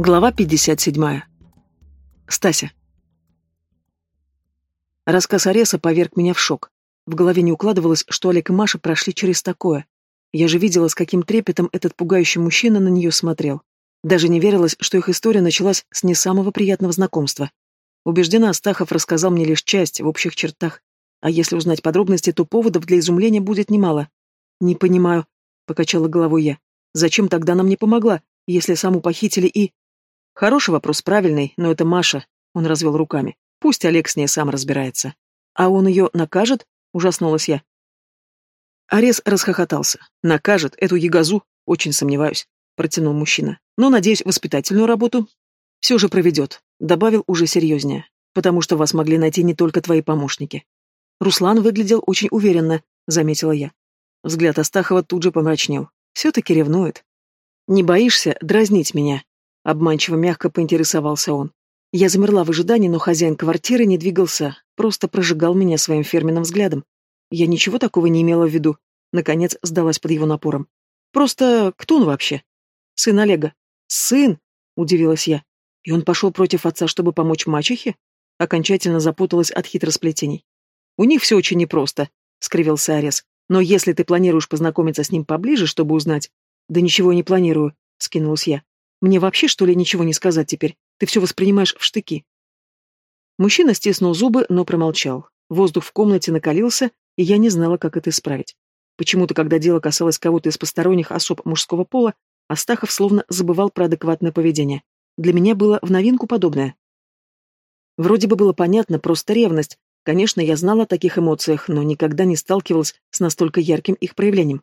Глава 57. Стася. Рассказ Ареса поверг меня в шок. В голове не укладывалось, что Олег и Маша прошли через такое. Я же видела, с каким трепетом этот пугающий мужчина на нее смотрел. Даже не верилось, что их история началась с не самого приятного знакомства. Убеждена, Астахов рассказал мне лишь часть, в общих чертах. А если узнать подробности, то поводов для изумления будет немало. «Не понимаю», — покачала головой я. «Зачем тогда нам не помогла, если саму похитили и...» Хороший вопрос, правильный, но это Маша. Он развел руками. Пусть Олег с ней сам разбирается. А он ее накажет? Ужаснулась я. Арес расхохотался. Накажет эту ягозу? Очень сомневаюсь. Протянул мужчина. Но, надеюсь, воспитательную работу все же проведет. Добавил уже серьезнее. Потому что вас могли найти не только твои помощники. Руслан выглядел очень уверенно, заметила я. Взгляд Астахова тут же помрачнел. Все-таки ревнует. Не боишься дразнить меня? Обманчиво мягко поинтересовался он. Я замерла в ожидании, но хозяин квартиры не двигался, просто прожигал меня своим фирменным взглядом. Я ничего такого не имела в виду. Наконец сдалась под его напором. Просто кто он вообще? Сын Олега. Сын? Удивилась я. И он пошел против отца, чтобы помочь мачехе? Окончательно запуталась от хитросплетений. У них все очень непросто, скривился Арес. Но если ты планируешь познакомиться с ним поближе, чтобы узнать... Да ничего не планирую, скинулась я. Мне вообще, что ли, ничего не сказать теперь? Ты все воспринимаешь в штыки. Мужчина стиснул зубы, но промолчал. Воздух в комнате накалился, и я не знала, как это исправить. Почему-то, когда дело касалось кого-то из посторонних особ мужского пола, Астахов словно забывал про адекватное поведение. Для меня было в новинку подобное. Вроде бы было понятно, просто ревность. Конечно, я знала о таких эмоциях, но никогда не сталкивалась с настолько ярким их проявлением.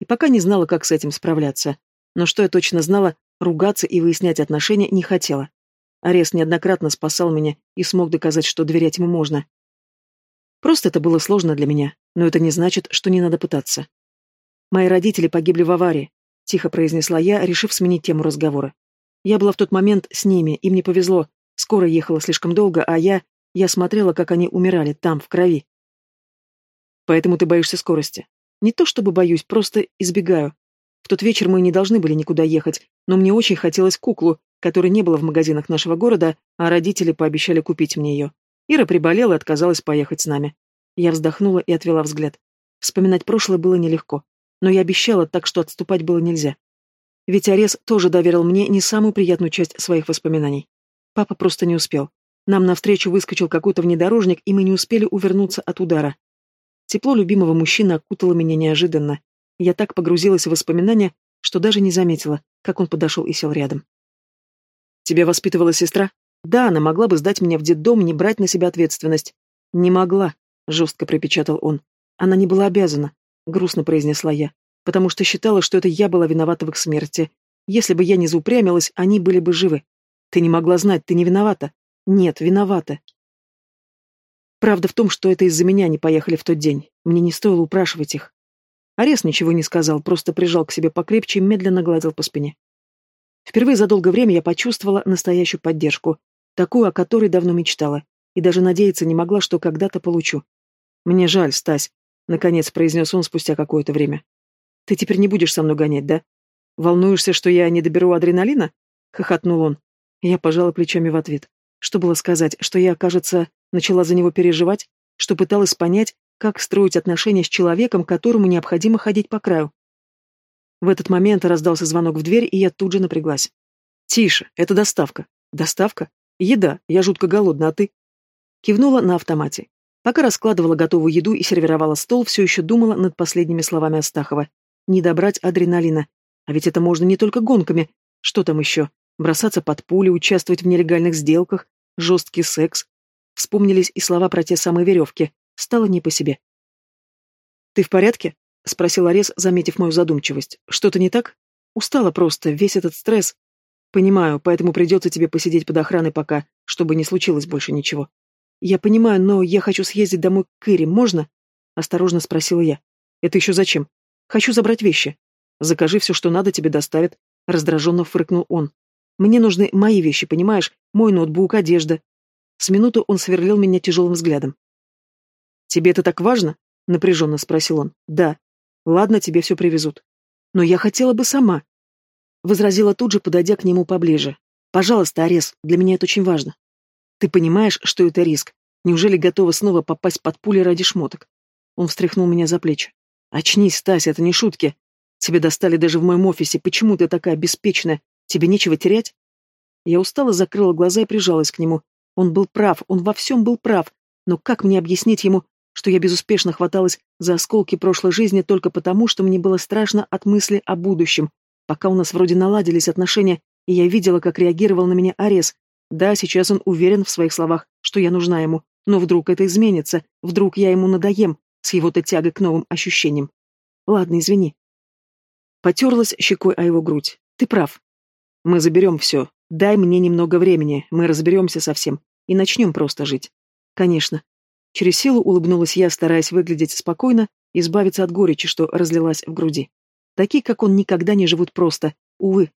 И пока не знала, как с этим справляться. Но что я точно знала, Ругаться и выяснять отношения не хотела. Арес неоднократно спасал меня и смог доказать, что доверять ему можно. Просто это было сложно для меня, но это не значит, что не надо пытаться. Мои родители погибли в аварии, тихо произнесла я, решив сменить тему разговора. Я была в тот момент с ними, им не повезло. Скоро ехала слишком долго, а я... Я смотрела, как они умирали, там, в крови. Поэтому ты боишься скорости. Не то чтобы боюсь, просто избегаю. В тот вечер мы не должны были никуда ехать, но мне очень хотелось куклу, которой не было в магазинах нашего города, а родители пообещали купить мне ее. Ира приболела и отказалась поехать с нами. Я вздохнула и отвела взгляд. Вспоминать прошлое было нелегко, но я обещала, так что отступать было нельзя. Ведь Арес тоже доверил мне не самую приятную часть своих воспоминаний. Папа просто не успел. Нам навстречу выскочил какой-то внедорожник, и мы не успели увернуться от удара. Тепло любимого мужчины окутало меня неожиданно, я так погрузилась в воспоминания, что даже не заметила, как он подошел и сел рядом. «Тебя воспитывала сестра?» «Да, она могла бы сдать меня в детдом, не брать на себя ответственность». «Не могла», — жестко припечатал он. «Она не была обязана», — грустно произнесла я, «потому что считала, что это я была виновата в их смерти. Если бы я не заупрямилась, они были бы живы. Ты не могла знать, ты не виновата». «Нет, виновата». Правда в том, что это из-за меня они поехали в тот день. Мне не стоило упрашивать их. Арес ничего не сказал, просто прижал к себе покрепче и медленно гладил по спине. Впервые за долгое время я почувствовала настоящую поддержку, такую, о которой давно мечтала, и даже надеяться не могла, что когда-то получу. «Мне жаль, Стась», — наконец произнес он спустя какое-то время. «Ты теперь не будешь со мной гонять, да? Волнуешься, что я не доберу адреналина?» — хохотнул он. Я пожала плечами в ответ. Что было сказать, что я, кажется, начала за него переживать, что пыталась понять, как строить отношения с человеком, которому необходимо ходить по краю? В этот момент раздался звонок в дверь, и я тут же напряглась. «Тише, это доставка». «Доставка? Еда, я жутко голодна, а ты?» Кивнула на автомате. Пока раскладывала готовую еду и сервировала стол, все еще думала над последними словами Астахова. Не добрать адреналина. А ведь это можно не только гонками. Что там еще? Бросаться под пули, участвовать в нелегальных сделках, жесткий секс. Вспомнились и слова про те самые веревки. Стало не по себе. «Ты в порядке?» — спросил Арес, заметив мою задумчивость. «Что-то не так? Устала просто, весь этот стресс. Понимаю, поэтому придется тебе посидеть под охраной пока, чтобы не случилось больше ничего. Я понимаю, но я хочу съездить домой к Ире, можно?» — осторожно спросила я. «Это еще зачем? Хочу забрать вещи. Закажи все, что надо, тебе доставят», — раздраженно фыркнул он. «Мне нужны мои вещи, понимаешь? Мой ноутбук, одежда». С минуту он сверлил меня тяжелым взглядом. «Тебе это так важно?» — напряженно спросил он. «Да. Ладно, тебе все привезут. Но я хотела бы сама». Возразила тут же, подойдя к нему поближе. Пожалуйста, Арес, для меня это очень важно. Ты понимаешь, что это риск? Неужели готова снова попасть под пули ради шмоток? Он встряхнул меня за плечи. Очнись, Стась, это не шутки. Тебя достали даже в моем офисе. Почему ты такая беспечная? Тебе нечего терять? Я устало закрыла глаза и прижалась к нему. Он был прав, он во всем был прав. Но как мне объяснить ему, что я безуспешно хваталась за осколки прошлой жизни только потому, что мне было страшно от мысли о будущем, пока у нас вроде наладились отношения, и я видела, как реагировал на меня Арес. Да, сейчас он уверен в своих словах, что я нужна ему, но вдруг это изменится, вдруг я ему надоем с его-то тягой к новым ощущениям. Ладно, извини. Потерлась щекой о его грудь. Ты прав. Мы заберем все. Дай мне немного времени, мы разберемся со всем и начнем просто жить. Конечно. Через силу улыбнулась я, стараясь выглядеть спокойно, избавиться от горечи, что разлилась в груди. Такие, как он, никогда не живут просто. Увы,